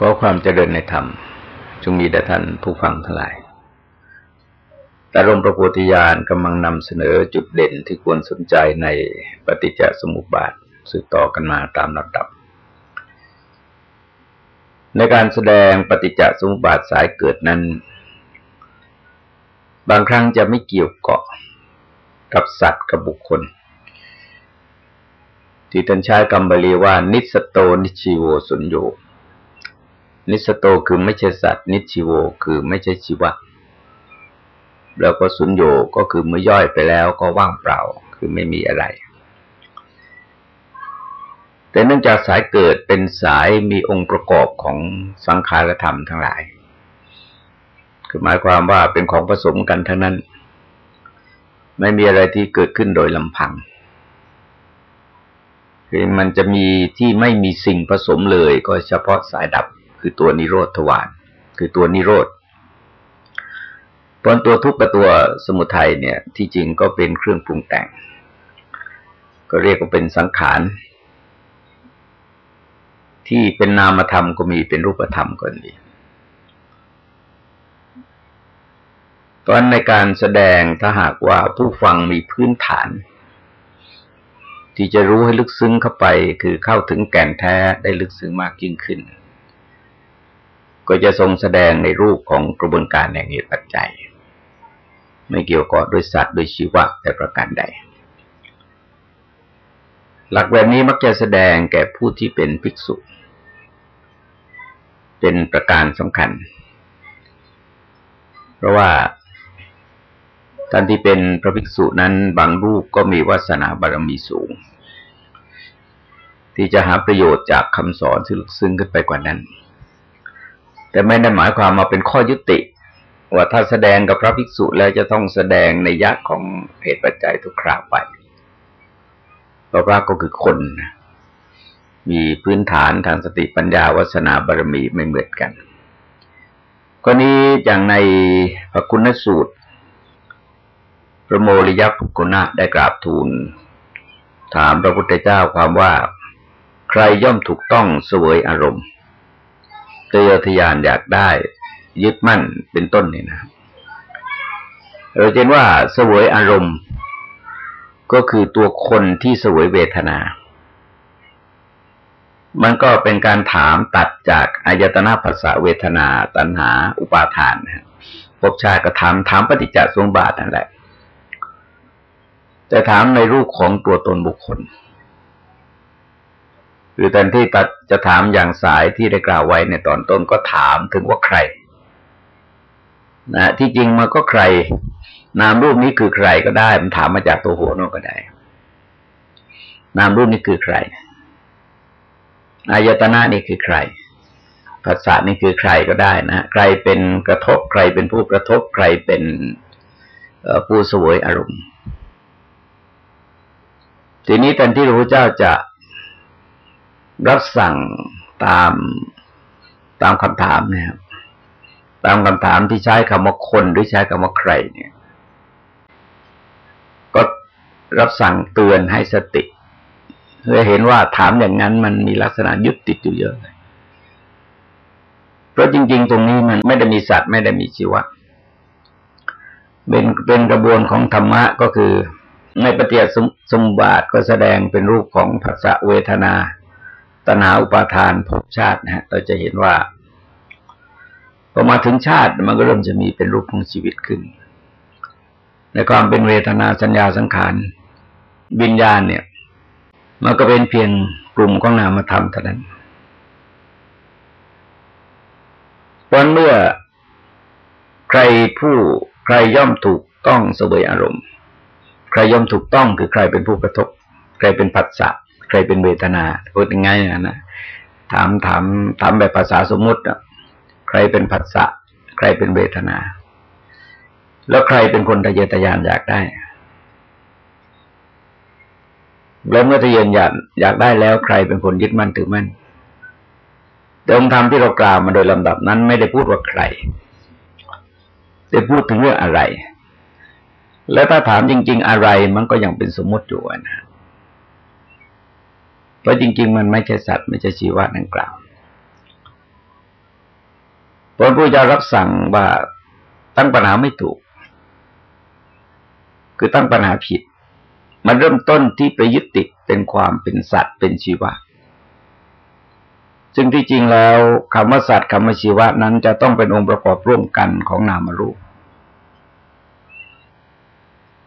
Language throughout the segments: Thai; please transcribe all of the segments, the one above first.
ก็ความเจริญในธรรมจงมีแด่ท่านผู้ฟังทั้งหลาย แต่รมประโพธิญาณกำลังนำเสนอจุดเด่นที่ควรสนใจในปฏิจจสมุปบาทสืบต่อกันมาตามลำดับ ในการแสดงปฏิจจสมุปบาทสายเกิดนั้น บางครั้งจะไม่เกี่ยวเกาะกับสัตว์กับบุคคล ที่ท่านใช้คำบาลีว่า นิสโตนิชิโวสุญโย นิสโตคือไม่ใช่สัตว์ นิชิโวคือไม่ใช่ชีวะ แล้วก็สุญโยก็คือเมื่อย่อยไปแล้วก็ว่างเปล่าคือไม่มีอะไร แต่เนื่องจากสายเกิดเป็นสายมีองค์ประกอบของสังขารธรรมทั้งหลาย คือหมายความว่าเป็นของผสมกันทั้งนั้น ไม่มีอะไรที่เกิดขึ้นโดยลำพังคือมันจะมีที่ไม่มีสิ่งผสมเลยก็เฉพาะสายดับ คือตัวนิโรธทวารคือตัวนิโรธเพราะตัวทุกข์กับตัวสมุทัยเนี่ย ที่จริงก็เป็นเครื่องปรุงแต่ง ก็เรียกว่าเป็นสังขารที่เป็นนามธรรมก็มีเป็นรูปธรรมก็มีเพราะในการแสดงถ้าหากว่าผู้ฟังมีพื้นฐาน ที่จะรู้ให้ลึกซึ้งเข้าไป คือเข้าถึงแก่นแท้ได้ลึกซึ้งมากยิ่งขึ้น ก็จะทรงแสดงในรูปของกระบวนการแห่งเหตุปัจจัย ไม่เกี่ยวกับด้วยสัตว์โดยชีวะแต่ประการใด หลักแบบนี้มักจะแสดงแก่ผู้ที่เป็นภิกษุ เป็นประการสำคัญ เพราะว่าท่านที่เป็นพระภิกษุนั้นบางรูปก็มีวาสนาบารมีสูง ที่จะหาประโยชน์จากคำสอนที่ลึกซึ้งขึ้นไปกว่านั้น แต่ไม่ได้หมายความมาเป็นข้อยุติ ว่าถ้าแสดงกับพระภิกษุแล้วจะต้องแสดงในยักษ์ของเหตุปัจจัยทุกคราวไปเพราะพระก็คือคนมีพื้นฐานทางสติปัญญาวัสนาบารมีไม่เหมือนกันก็นี้อย่างในพระคุณสูตร พระโมริยภุกุณะได้กราบทูล ถามพระพุทธเจ้าความว่า ใครย่อมถูกต้องเสวยอารมณ์ เตยทยานอยากได้ ยึดมั่นเป็นต้นนี่นะเราเห็นว่าสวยอารมณ์ ก็คือตัวคนที่สวยเวทนา มันก็เป็นการถามตัดจากอายตนะภาษาเวทนา ตัณหา อุปาทานนะพบชายก็ถามถามปฏิจจสมบาทนั่นแหละ แต่ถามในรูปของตัวตนบุคคล คือแทนที่จะถามอย่างสายที่ได้กล่าวไว้ในตอนต้นก็ถามถึงว่าใครนะที่จริงมันก็ใคร นามรูปนี้คือใครก็ได้ มันถามมาจากตัวหัวโน้ก็ได้ นามรูปนี้คือใครอายตนะนี่คือใครภาษานี่คือใครก็ได้นะใครเป็นกระทบ ใครเป็นผู้กระทบ ใครเป็นผู้สวยอารมณ์ ทีนี้แทนที่พระพุทธเจ้าจะ รับสั่งตามตามคำถามนะครับตามคำถามที่ใช้คำว่าคนหรือใช้คำว่าใครเนี่ย ก็รับสั่งเตือนให้สติเพื่อเห็นว่าถามอย่างนั้นมันมีลักษณะยึดติดอยู่เยอะเลยเพราะจริง ๆ ตรงนี้มันไม่ได้มีสัตว์ไม่ได้มีชีวะเป็นเป็นกระบวนของธรรมะก็คือในปฏิจจสมบาทก็แสดงเป็นรูปของภาษาเวทนา ตนาอุปาทานภพชาตินะฮะเราจะเห็นว่าพอมาถึงชาติมันก็เริ่มจะมีเป็นรูปของชีวิตขึ้น ในความเป็นเวทนาสัญญาสังขารวิญญาณเนี่ย มันก็เป็นเพียงกลุ่มของนามธรรมเท่านั้นเพราะเมื่อใครผู้ใครย่อมถูกต้องเสวยอารมณ์ ใครย่อมถูกต้องคือใครเป็นผู้กระทบ ใครเป็นผัสสะ ใครเป็นเวทนาพูดยังไงนะถามถามถามแบบภาษาสมมุติอะใครเป็นผัสสะใครเป็นเวทนา แล้วใครเป็นคนทะเยอทะยานอยากได้ แล้วเมื่อทะเยนอยากอยากได้แล้วใครเป็นคนยึดมั่นถือมั่นแต่องค์ธรรมที่เรากล่าวมาโดยลำดับนั้นไม่ได้พูดว่าใครแต่พูดถึงเรื่องอะไร แล้วถ้าถามจริง ๆ อะไรมันก็ยังเป็นสมมติอยู่นะ ราะจริง ๆ มันไม่ใช่สัตว์ไม่ใช่ชีวะดังกล่าวพระพุทธเจ้ารับสั่งว่าตั้งปัญหาไม่ถูก คือตั้งปัญหาผิด มันเริ่มต้นที่ประยุติเป็นความเป็นสัตว์เป็นชีวะ ซึ่งที่จริงแล้วคำว่าสัตว์คำว่าชีวะนั้นจะต้องเป็นองค์ประกอบร่วมกันของนามรูป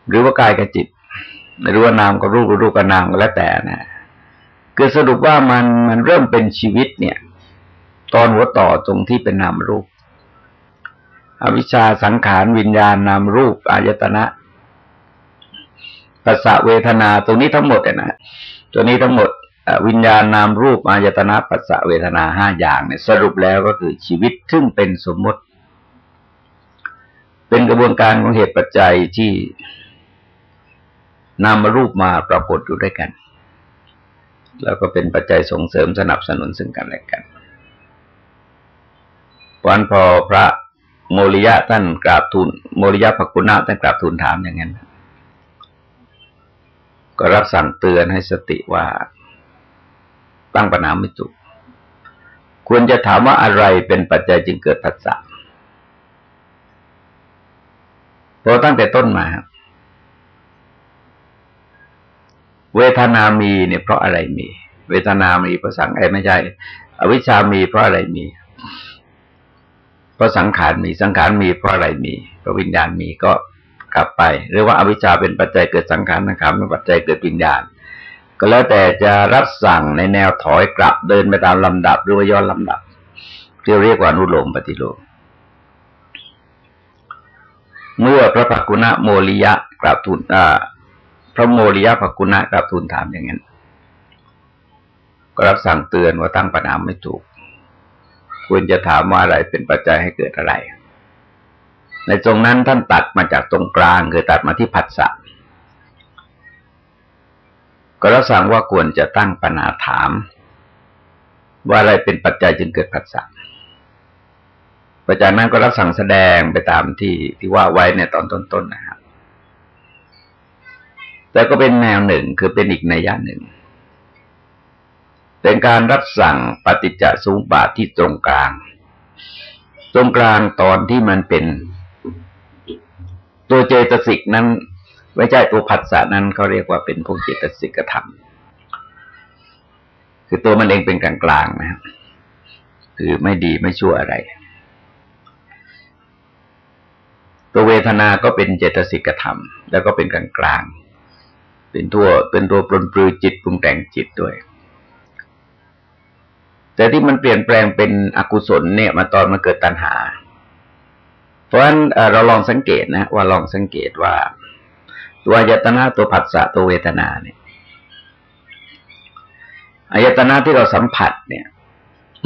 หรือว่ากายกับจิตหรือว่านามกับรูปรูปกับนามก็แล้วแต่นะ คือสรุปว่ามันมันเริ่มเป็นชีวิตเนี่ย ตอนหัวต่อตรงที่เป็นนามรูป อวิชชาสังขารวิญญาณนามรูปอายตนะภาษาเวทนาตรงนี้ทั้งหมดนะตัวนี้ทั้งหมดวิญญาณนามรูปอายตนะปัสสะเวทนาห้าอย่างเนี่ยสรุปแล้วก็คือชีวิตซึ่งเป็นสมมติ เป็นกระบวนการของเหตุปัจจัยที่นามรูปมาปรากฏอยู่ด้วยกัน แล้วก็เป็นปัจจัยส่งเสริมสนับสนุนซึ่งกันและกันวันพอพระโมริยะท่านกราบทูลโมริยะภกุณะท่านกราบทูลถามอย่างนั้น ก็รับสั่งเตือนให้สติว่า ตั้งปัญหาไม่ถูกควรจะถามว่าอะไรเป็นปัจจัยจึงเกิดผัสสะเพราะตั้งแต่ต้นมาครับ เวทนามีเนี่ยเพราะอะไรมี เวทนามีเพราะสังไอ้ไม่ใช่ อวิชามีเพราะอะไรมี เพราะสังขารมีสังขารมีเพราะอะไรมีเพราะวิญญาณมีก็กลับไปหรือว่าอวิชชาเป็นปัจจัยเกิดสังขารสังขารเป็นปัจจัยเกิดวิญญาณ ก็แล้วแต่จะรับสั่งในแนวถอยกลับเดินไปตามลำดับหรือว่าย้อนลำดับที่เรียกว่านุโลมปฏิโลมเมื่อพระปักุณะโมริยะกราบทูล พระโมริยะภกุณะกราบทูลถามอย่างนั้นก็รับสั่งเตือนว่าตั้งปัญหาไม่ถูก ควรจะถามว่าอะไรเป็นปัจจัยให้เกิดอะไร ในตรงนั้นท่านตัดมาจากตรงกลางคือตัดมาที่ผัสสะก็รับสั่งว่าควรจะตั้งปัญหาถาม ว่าอะไรเป็นปัจจัยจึงเกิดผัสสะปัจจัยนั้นก็รับสั่งแสดงไปตามที่ที่ว่าไว้ในตอนต้นๆนนะครับ แต่ก็เป็นแนวหนึ่งคือเป็นอีกในย่าหนึ่ง เป็นการรับสั่งปฏิจจสมุปบาทที่ตรงกลาง ตรงกลางตอนที่มันเป็น ตัวเจตสิกนั้นไม่ใช่ตัวผัสสะนั้นเขาเรียกว่าเป็นพวกเจตสิกธรรม คือตัวมันเองเป็นกลางกลางนะครับคือไม่ดีไม่ชั่วอะไร ตัวเวทนาก็เป็นเจตสิกธรรม แล้วก็เป็นกลางกลาง เป็นตัวเป็นตัวปลนปลือจิตปรุงแต่งจิตด้วย แต่ที่มันเปลี่ยนแปลงเป็นอกุศลเนี่ยมาตอนมาเกิดตัณหา เพราะฉะนั้นเราลองสังเกตนะ ว่าลองสังเกตว่า ตัวอายตนะตัวผัสสะตัวเวทนาเนี่ยอายตนะที่เราสัมผัสเนี่ย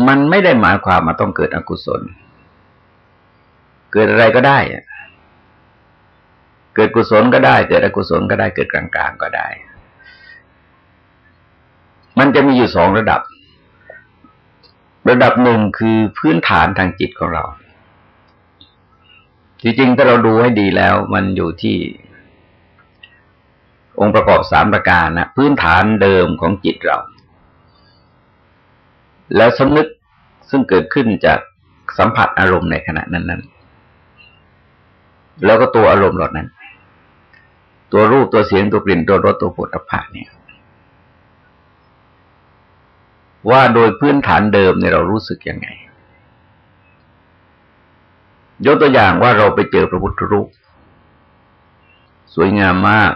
มันไม่ได้หมายความมาต้องเกิดอกุศล เกิดอะไรก็ได้ เกิดกุศลก็ได้ เกิดอกุศลก็ได้เกิดกลางๆก็ได้ มันจะมีอยู่สองระดับ ระดับหนึ่งคือพื้นฐานทางจิตของเรา จริงๆถ้าเราดูให้ดีแล้ว มันอยู่ที่องค์ประกอบสามประการนะพื้นฐานเดิมของจิตเรา แล้วสำนึกซึ่งเกิดขึ้นจากสัมผัสอารมณ์ในขณะนั้นๆแล้วก็ตัวอารมณ์เหล่านั้น ตัวรูปตัวเสียงตัวกลิ่นตัวรสตัวปุถะเนี่ย ว่าโดยพื้นฐานเดิมเนี่ยเรารู้สึกยังไง ยกตัวอย่างว่าเราไปเจอพระพุทธรูป สวยงามมาก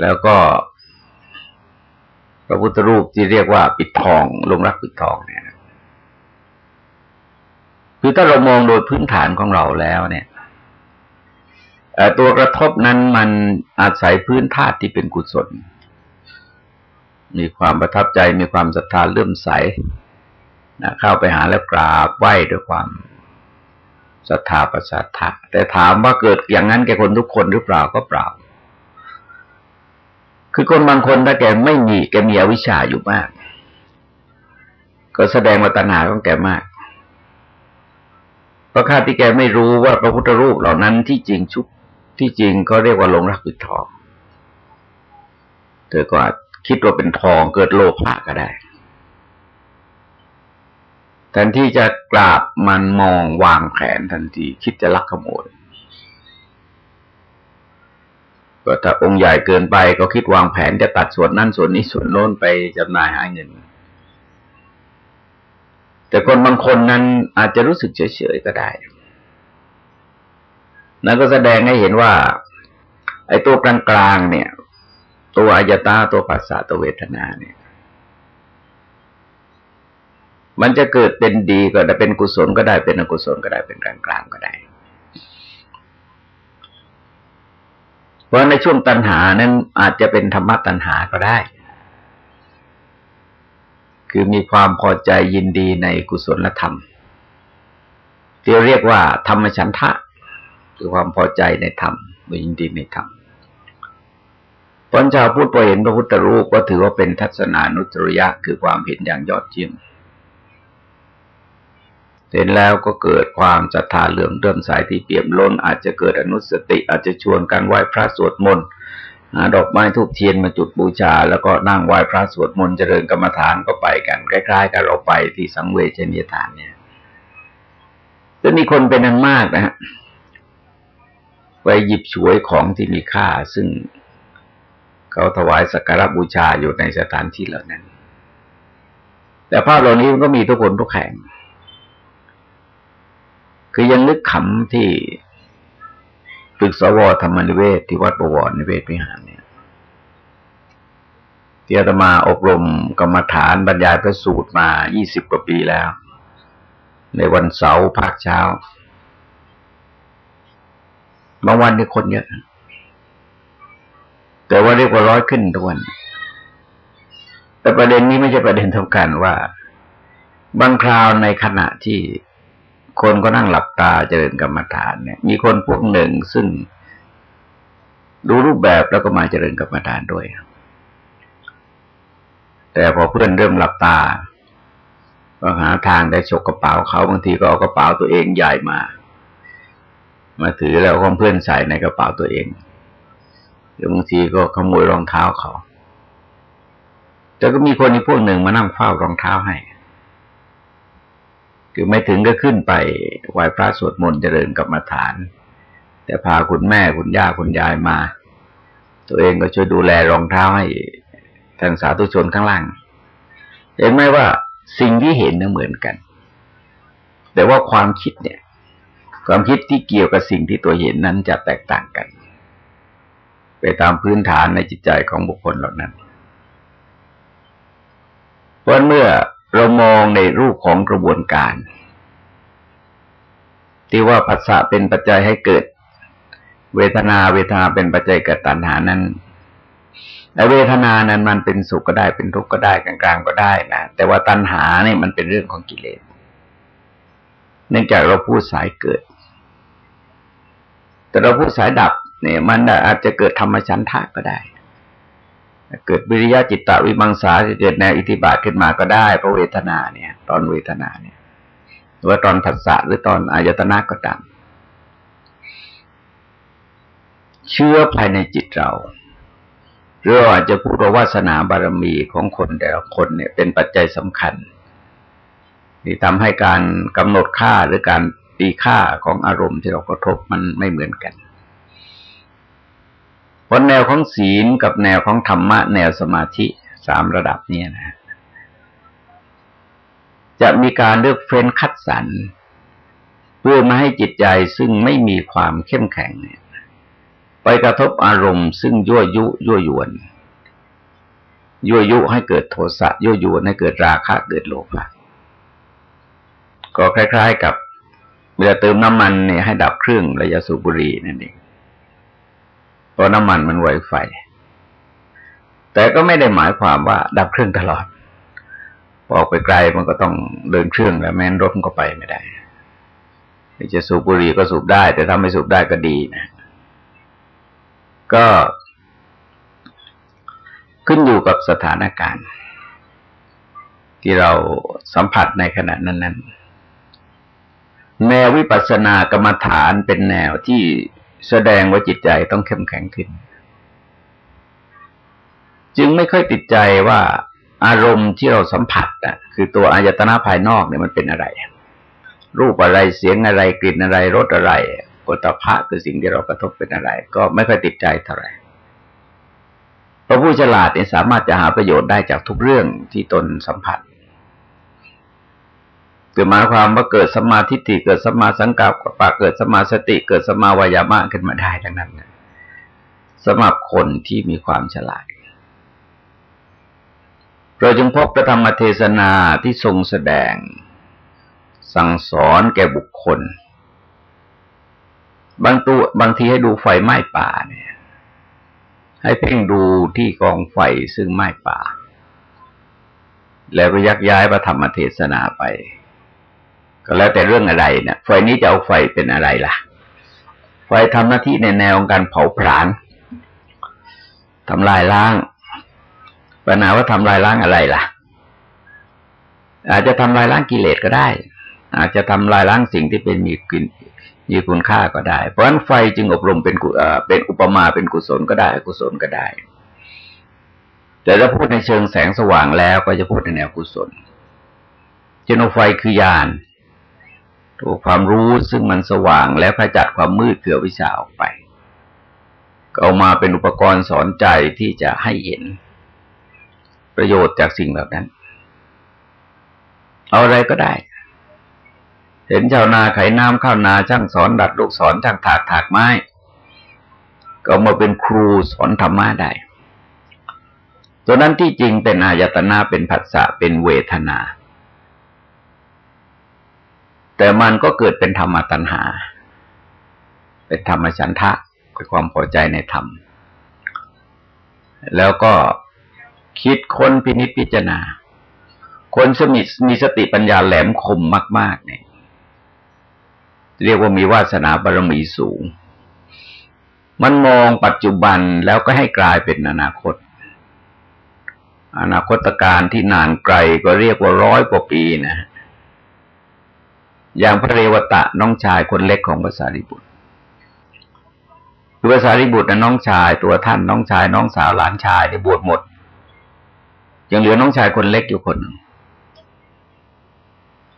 แล้วก็พระพุทธรูปที่เรียกว่าปิดทองลงรักปิดทองเนี่ยคือถ้าเรามองโดยพื้นฐานของเราแล้วเนี่ย ตัวกระทบนั้นมันอาศัยพื้นธาตุที่เป็นกุศล มีความประทับใจมีความศรัทธาเลื่อมใสนะเข้าไปหาแล้วกราบไหว้ด้วยความศรัทธาประสาทะแต่ถามว่าเกิดอย่างนั้นแก่คนทุกคนหรือเปล่าก็เปล่า คือคนบางคนถ้าแกไม่มีแกมีอวิชชาอยู่มาก ก็แสดงว่าตัณหาของแกมากเพราะข้าที่แกไม่รู้ว่าพระพุทธรูปเหล่านั้นที่จริงชุบ ที่จริงเขาเรียกว่าหลงรักปิดทอง เธอก็อาจคิดว่าเป็นทองเกิดโลภะก็ได้แทนที่จะกราบมันมองวางแผนทันที คิดจะลักขโมยก็ถ้าองค์ใหญ่เกินไปก็คิดวางแผนจะตัดส่วนนั้นส่วนนี้ส่วนโน้นไปจำหน่ายหาเงิน แต่คนบางคนนั้นอาจจะรู้สึกเฉยๆก็ได้ นั่นก็แสดงให้เห็นว่า ไอ้ตัวกลางๆเนี่ย ตัวอายตาตัวภาษาตัวเวทนาเนี่ย มันจะเกิดเป็นดีก็ได้เป็นกุศลก็ได้เป็นอกุศลก็ได้เป็นกลางๆก็ได้ เพราะในช่วงตัณหานั้นอาจจะเป็นธรรมะตัณหาก็ได้ คือมีความพอใจยินดีในกุศลธรรมที่เรียกว่าธรรมฉันทะ คือความพอใจในธรรมยินดีในธรรมตอนชาวพูดพอเห็นพระพุทธรูปก็ถือว่าเป็นทัศนานุตริยะ คือความเห็นอย่างยอดเยี่ยมเห็นแล้วก็เกิดความศรัทธาเหลื่อมเริ่มสายที่เปี่ยมล้น อาจจะเกิดอนุสติ อาจจะชวนกันไหว้พระสวดมนต์หาดอกไม้ทูบเทียนมาจุดบูชา แล้วก็นั่งไหว้พระสวดมนต์เจริญกรรมฐานก็ไปกันใกล้ๆกับเราไปที่สังเวชนียฐานเนี่ยจะมีคนเป็นอันมากนะฮะ ไปหยิบฉวยของที่มีค่า ซึ่งเขาถวายสักการบูชาอยู่ในสถานที่เหล่านั้น แต่ภาพเหล่านี้มันก็มีทุกคนทุกแห่ง คือยังนึกขำที่ตึกสวธรรมนิเวศที่วัดประวรนิเวศวิหารเนี่ยที่อาตมาอบรมกรรมฐานบรรยายพระสูตรมายี่สิบกว่าปีแล้ว ในวันเสาร์ภาคเช้า บางวันนี่คนเยอะ แต่ว่าเรียกว่าร้อยขึ้นทุกวัน แต่ประเด็นนี้ไม่ใช่ประเด็นสำคัญว่า บางคราวในขณะที่คนก็นั่งหลับตาเจริญกรรมฐานเนี่ย มีคนพวกหนึ่งซึ่งดูรูปแบบแล้วก็มาเจริญกรรมฐานด้วย แต่พอเพื่อนเริ่มหลับตา ก็หาทางได้ฉกกระเป๋าเขาบางทีก็เอากระเป๋าตัวเองใหญ่มา มาถือแล้วก็เพื่อนใส่ในกระเป๋าตัวเองหรือบางทีก็ขโมยรองเท้าเขา แต่ก็มีคนอีกพวกหนึ่งมานั่งเฝ้ารองเท้าให้ คือไม่ถึงก็ขึ้นไปไหว้พระสวดมนต์เจริญกรรมฐาน แต่พาคุณแม่คุณย่าคุณยายมา ตัวเองก็ช่วยดูแลรองเท้าให้ทางสาธุชนข้างล่าง เห็นไหมว่าสิ่งที่เห็นเนี่ยเหมือนกัน แต่ว่าความคิดเนี่ย ความคิดที่เกี่ยวกับสิ่งที่ตัวเห็นนั้นจะแตกต่างกัน ไปตามพื้นฐานในจิตใจของบุคคลเหล่านั้นเพราะเมื่อเรามองในรูปของกระบวนการ ที่ว่าภาษาเป็นปัจจัยให้เกิด เวทนาเวทนาเป็นปัจจัยเกิดตัณหานั้นแต่เวทนานั้นมันเป็นสุขก็ได้เป็นทุกข์ก็ได้กลางๆก็ได้นะแต่ว่าตัณหาเนี่ยมันเป็นเรื่องของกิเลส เนื่องจากเราพูดสายเกิด แต่เราพูดสายดับเนี่ยมันอาจจะเกิดธรรมชันทะก็ได้ เกิดวิริยะจิตตวิมังสาเกิดแนวอิทธิบาทขึ้นมาก็ได้เพราะเวทนาเนี่ย ตอนเวทนาเนี่ยหรือว่าตอนผัสสะหรือตอนอายตนะก็ตามเชื่อภายในจิตเราหรืออาจจะพูดว่าวาสนาบารมีของคนแต่ละคนเนี่ยเป็นปัจจัยสำคัญที่ทำให้การกำหนดค่าหรือการ ตีค่าของอารมณ์ที่เรากระทบมันไม่เหมือนกันเพราะแนวของศีลกับแนวของธรรมะ แนวสมาธิสามระดับนี้นะ จะมีการเลือกเฟ้นคัดสรรเพื่อมาให้จิตใจซึ่งไม่มีความเข้มแข็งเนี่ยไปกระทบอารมณ์ซึ่งยั่วยุยั่วยวนยั่วยุให้เกิดโทสะยั่วยวนให้เกิดราคะเกิดโลภะก็คล้าย ๆ กับ เวลาเติมน้ำมันเนี่ยให้ดับเครื่องระยะสูบบุรีนั่นเองเพราะน้ำมันมันไวไฟ แต่ก็ไม่ได้หมายความว่า ดับเครื่องตลอดออกไปไกลมันก็ต้องเดินเครื่องแล้วแม้นรถมันก็ไปไม่ได้จะสูบบุหรี่ก็สูบได้ แต่ถ้าไม่สูบได้ก็ดีนะ ก็ขึ้นอยู่กับสถานการณ์ ที่เราสัมผัสในขณะนั้นๆ แนววิปัสสนากรรมฐานเป็นแนวที่แสดงว่าจิตใจต้องเข้มแข็งขึ้น จึงไม่ค่อยติดใจว่าอารมณ์ที่เราสัมผัสอะ คือตัวอายตนะภายนอกเนี่ยมันเป็นอะไร รูปอะไรเสียงอะไรกลิ่นอะไรรสอะไรโตภะคือสิ่งที่เรากระทบเป็นอะไร ก็ไม่ค่อยติดใจเท่าไหร่พระผู้ฉลาดเนี่ยสามารถจะหาประโยชน์ได้จากทุกเรื่องที่ตนสัมผัส คือหมายความว่าเกิดสมาธิฏฐิเกิดสมาสังกัปปะเกิดสมาสติ เกิดสมาวายามะขึ้นมาได้ทั้งนั้นนะสำหรับคนที่มีความฉลาดเราจึงพบพระธรรมเทศนาที่ทรงแสดง สั่งสอนแก่บุคคล บางตัวบางทีให้ดูไฟไหม้ป่าเนี่ยให้เพ่งดูที่กองไฟซึ่งไหม้ป่า แล้วก็ยักย้ายพระธรรมเทศนาไป ก็แล้วแต่เรื่องอะไรเนะี่ยไฟนี้จะเอาไฟเป็นอะไรล่ะ ไฟทำหน้าที่ในแนวของการเผาผลาญทำลายล้าง ปัญหาว่าทำลายล้างอะไรล่ะ อาจจะทำลายล้างกิเลสก็ได้ อาจจะทำลายล้างสิ่งที่เป็นมีกินมีคุณค่าก็ได้ เพราะฉะนั้นไฟจึงอบรมเป็นเป็นอุปมาเป็นกุศลก็ได้กุศลก็ได้ แต่ถ้าพูดในเชิงแสงสว่างแล้วก็จะพูดในแนวกุศลเจนไฟคือยาน ตัวความรู้ซึ่งมันสว่างแล้วขจัดความมืดเกือวิชาออกไป ก็เอามาเป็นอุปกรณ์สอนใจที่จะให้เห็น ประโยชน์จากสิ่งแบบนั้น เอาอะไรก็ได้ เห็นชาวนาไขน้ำข้าวนาช่างสอนดัดลูกสอนช่างถากถากไม้ ก็มาเป็นครูสอนธรรมะได้ตัวนั้นที่จริงเป็นอายตนะเป็นผัสสะเป็นเวทนา แต่มันก็เกิดเป็นธรรมตัณหา เป็นธรรมฉันทะเป็นความพอใจในธรรม แล้วก็คิดค้นพินิจพิจารณา คนสมิมีสติปัญญาแหลมคมมาก ๆ เนี่ย เรียกว่ามีวาสนาบารมีสูง มันมองปัจจุบันแล้วก็ให้กลายเป็นอนาคต อนาคตการที่นานไกลก็เรียกว่าร้อยกว่าปีนะ อย่างพระเรวตะน้องชายคนเล็กของภาษาริบุตรคือภาษาริบุตรนะน้องชายตัวท่านน้องชายน้องสาวหลานชายเนี่ยบวชหมด ยังเหลือน้องชายคนเล็กอยู่คนหนึ่ง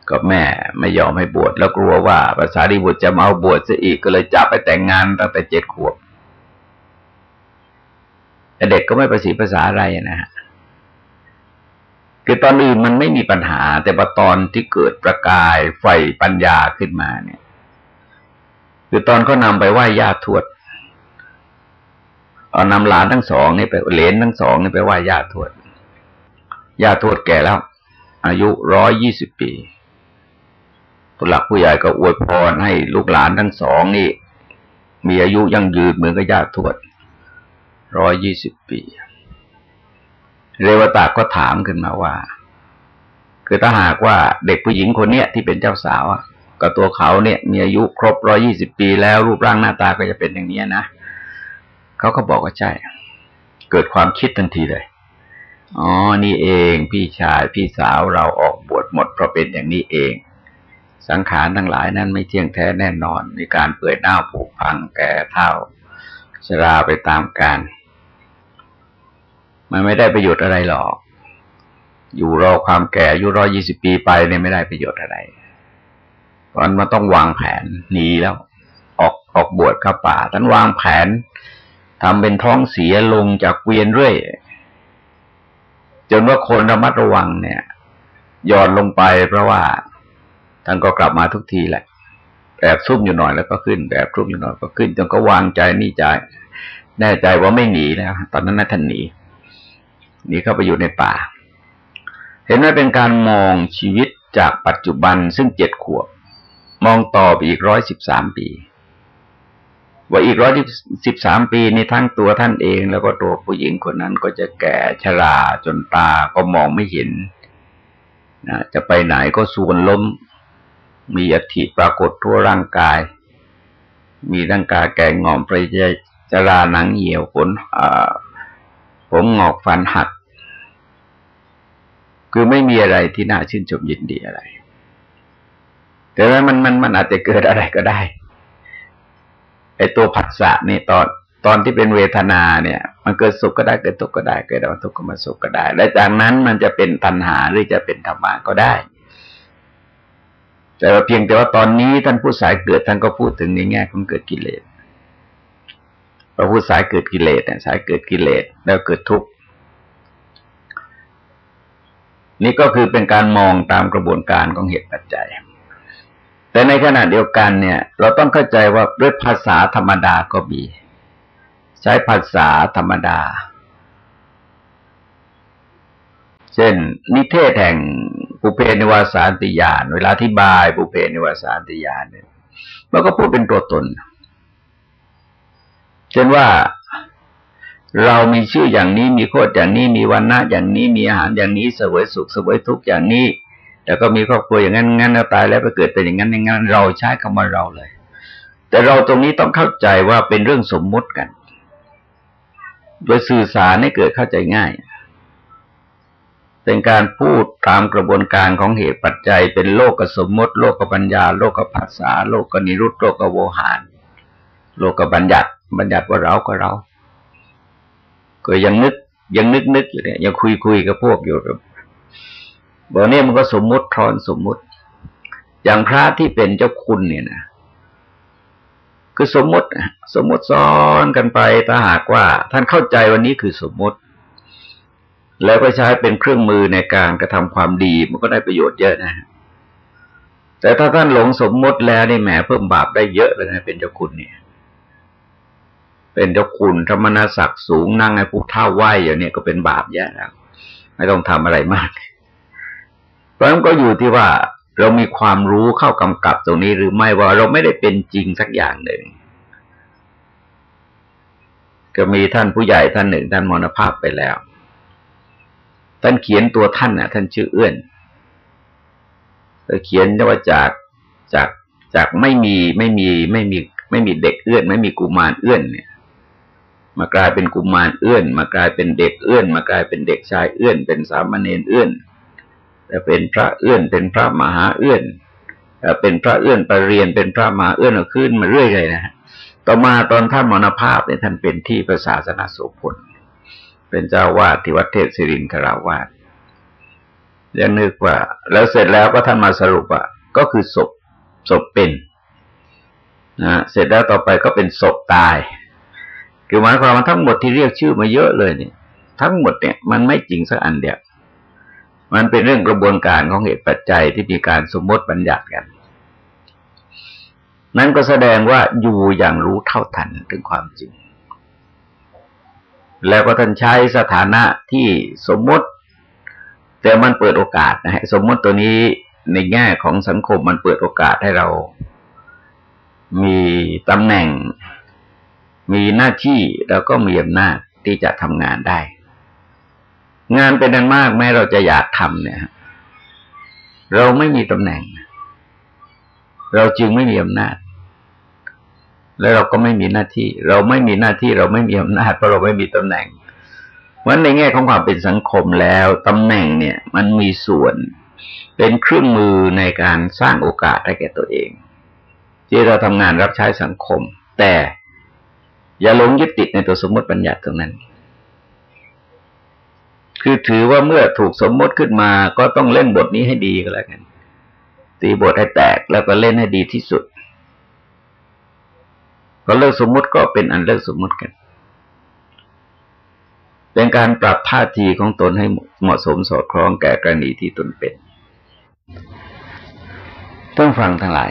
ก็แม่ไม่ยอมให้บวชแล้วกลัวว่าภาษาดีบุตรจะมาเอาบวชซะอีกก็เลยจับไปแต่งงานตั้งแต่เจ็ดขวบแต่เด็กก็ไม่ประสีภาษาอะไรนะฮะ คือตอนอื่นมันไม่มีปัญหา แต่พอตอนที่เกิดประกายไฟปัญญาขึ้นมาเนี่ย คือตอนเขานำไปไหว้ญาติทวดเอานำหลานทั้งสองนี่ไปเหลนทั้งสองนี่ไปไหว้ญาติทวดญาติทวดแก่แล้ว อายุร้อยยี่สิบปีผู้หลักผู้ใหญ่ก็อวยพรให้ลูกหลานทั้งสองนี่ มีอายุยั่งยืนเหมือนกับญาติทวดร้อยยี่สิบปี เรวตาก็ถามขึ้นมาว่า คือถ้าหากว่าเด็กผู้หญิงคนเนี้ยที่เป็นเจ้าสาวอะกับตัวเขาเนี่ยมีอายุครบร้อยี่สิบปีแล้วรูปร่างหน้าตาก็จะเป็นอย่างนี้นะเขาก็บอกว่าใช่ เกิดความคิดทันทีเลย อ๋อ นี่เองพี่ชายพี่สาวเราออกบวชหมดเพราะเป็นอย่างนี้เอง สังขารทั้งหลายนั้นไม่เที่ยงแท้แน่นอน มีการเปื่อยเน่าผุพังแก่เท่าชราไปตามกาล มันไม่ได้ประโยชน์อะไรหรอก อยู่รอความแก่อายุรอยี่สิบปีไปเนี่ยไม่ได้ประโยชน์อะไรเพราะมันต้องวางแผนหนีแล้ว ออกออกบวชเข้าป่าท่านวางแผนทำเป็นท้องเสียลงจากเกวียนเรื่อยจนว่าคนระมัดระวังเนี่ยย่อนลงไปเพราะว่าท่านก็กลับมาทุกทีแหละแอบซุ่มอยู่หน่อยแล้วก็ขึ้นแบบซุ่มอยู่หน่อยก็ขึ้นจนก็วางใจนี่ใจแน่ใจว่าไม่หนีแล้ว ตอนนั้นน่าท่านหนี หนีเข้าไปอยู่ในป่า เห็นว่าเป็นการมองชีวิตจากปัจจุบันซึ่งเจ็ดขวบ มองต่อไปอีกร้อยสิบสามปี ว่าอีกร้อยสิบสามปีในทั้งตัวท่านเอง แล้วก็ตัวผู้หญิงคนนั้นก็จะแก่ชราจนตาก็มองไม่เห็นนะจะไปไหนก็ส่วนล้ม มีอัฐิปรากฏทั่วร่างกาย มีร่างกายแก่งอมไปจราหนังเหี่ยวผลผมงอกฟันหัก คือไม่มีอะไรที่น่าชื่นชมยินดีอะไร แต่ว่ามันมันมันอาจจะเกิดอะไรก็ได้ไอ้ตัวผัสสะนี่ตอนตอนที่เป็นเวทนาเนี่ย มันเกิดสุขก็ได้เกิดทุกข์ก็ได้เกิดมาทุกข์ก็มาสุขก็ได้ และจากนั้นมันจะเป็นตัณหาหรือจะเป็นธรรมะก็ได้ แต่ว่าเพียงแต่ว่าตอนนี้ท่านผู้สายเกิดท่านก็พูดถึงในแง่ของเกิดกิเลสพระผู้สายเกิดกิเลสเนี่ยสายเกิดกิเลสแล้วเกิดทุกข์ นี่ก็คือเป็นการมองตามกระบวนการของเหตุปัจจัย แต่ในขณะเดียวกันเนี่ย เราต้องเข้าใจว่าด้วยภาษาธรรมดาก็มี ใช้ภาษาธรรมดา เช่น นิเทศแห่งปุเพนิวาสานติยาน เวลาที่บายปุเพนิวาสานติยานเนี่ยมันก็พูดเป็นตัวตน เช่นว่า เรามีชื่ออย่างนี้มีโคตรอย่างนี้มีวันณะอย่างนี้มีอาหารอย่างนี้เสวยสุขเสวยทุกข์อย่างนี้ แล้วก็มีครอบครัวอย่างนั้นงั้นแล้วตายแล้วไปเกิดเป็นอย่างนั้นอย่างนั้นเราใช้คำว่าเราเลย แต่เราตรงนี้ต้องเข้าใจว่าเป็นเรื่องสมมุติกัน โดยสื่อสารให้เกิดเข้าใจง่าย เป็นการพูดตามกระบวนการของเหตุปัจจัย เป็นโลกกับสมมติ โลกกับปัญญา โลกกับภาษา โลกกับนิรุตโลกกับโวหาร โลกกับบัญญัติ บัญญัติว่าเราก็เรา ก็ยังนึกยังนึกนึกอยู่เนี่ยยังคุยคุยกับพวกอยู่กับบอกเนี่ยมันก็สมมุติทอนสมมุติ อย่างพระที่เป็นเจ้าคุณเนี่ยนะคือสมมติสมมติซ้อนกันไปถ้าหากว่า ท่านเข้าใจวันนี้คือสมมติ แล้วก็ใช้เป็นเครื่องมือในการกระทำความดีมันก็ได้ประโยชน์เยอะนะ แต่ถ้าท่านหลงสมมติแล้วนี่แหมเพิ่มบาปได้เยอะเลยนะเป็นเจ้าคุณเนี่ย เป็นเจ้าคุณธรรมนาศักดิ์สูงนั่งให้ผู้เท่าไหวอย่างนี้ก็เป็นบาปแย่แล้วไม่ต้องทำอะไรมาก เพราะนั้นก็อยู่ที่ว่าเรามีความรู้เข้ากำกับตรงนี้หรือไม่ว่าเราไม่ได้เป็นจริงสักอย่างหนึ่ง ก็มีท่านผู้ใหญ่ท่านหนึ่งท่านมรณภาพไปแล้ว ท่านเขียนตัวท่านน่ะ ท่านชื่อเอื้อนเขียนว่าจากจากจากไม่มีไม่มีไม่มีไม่มีเด็กเอื้อน ไม่มีกุมารเอื้อนเนี่ย มากลายเป็นกุมารเอื้อน มากลายเป็นเด็กเอื้อน มากลายเป็นเด็กชายเอื้อน เป็นสามเณรเอื้อนแต่เป็นพระเอื้อน เป็นพระมหาเอื้อนเป็นพระเอื้อนไปเรียนเป็นพระมหาเอื้อนขึ้นมาเรื่อยเลยนะฮะต่อมาตอนท่านมรณภาพเนี่ยท่านเป็นที่พระศาสนาโสพลเป็นเจ้าวาดที่วัดเทพศิรินทราวาสยังนึกว่า แล้วเสร็จแล้วก็ท่านมาสรุปว่าก็คือศพศพเป็นนะเสร็จแล้วต่อไปก็เป็นศพตาย คือหมายความว่าทั้งหมดที่เรียกชื่อมาเยอะเลยเนี่ย ทั้งหมดเนี่ยมันไม่จริงสักอันเดียวมันเป็นเรื่องกระบวนการของเหตุปัจจัยที่มีการสมมติบัญญัติกัน นั่นก็แสดงว่าอยู่อย่างรู้เท่าทันถึงความจริง แล้วก็ท่านใช้สถานะที่สมมติ แต่มันเปิดโอกาสนะฮะสมมติตัวนี้ในแง่ของสังคมมันเปิดโอกาสให้เรา มีตำแหน่ง มีหน้าที่แล้วก็มีอำนาจที่จะทำงานได้ งานเป็นอันมากแม้เราจะอยากทำเนี่ย เราไม่มีตำแหน่ง เราจึงไม่มีอำนาจ แล้วเราก็ไม่มีหน้าที่ เราไม่มีหน้าที่เราไม่มีอำนาจเพราะเราไม่มีตำแหน่งวันในแง่ของความเป็นสังคมแล้วตำแหน่งเนี่ย มันมีส่วนเป็นเครื่องมือในการสร้างโอกาสให้แก่ตัวเอง ที่เราทำงานรับใช้สังคม แต่ อย่าหลงยึดติดในตัวสมมติบัญญัติตรงนั้น คือถือว่าเมื่อถูกสมมติขึ้นมาก็ต้องเล่นบทนี้ให้ดีก็แล้วกัน ตีบทให้แตกแล้วก็เล่นให้ดีที่สุดพอเลิกสมมติก็เป็นอันเลิกสมมติกัน เป็นการปรับท่าทีของตนให้เหมาะสมสอดคล้องแก่กรณีที่ตนเป็น ต้องฟังทั้งหลาย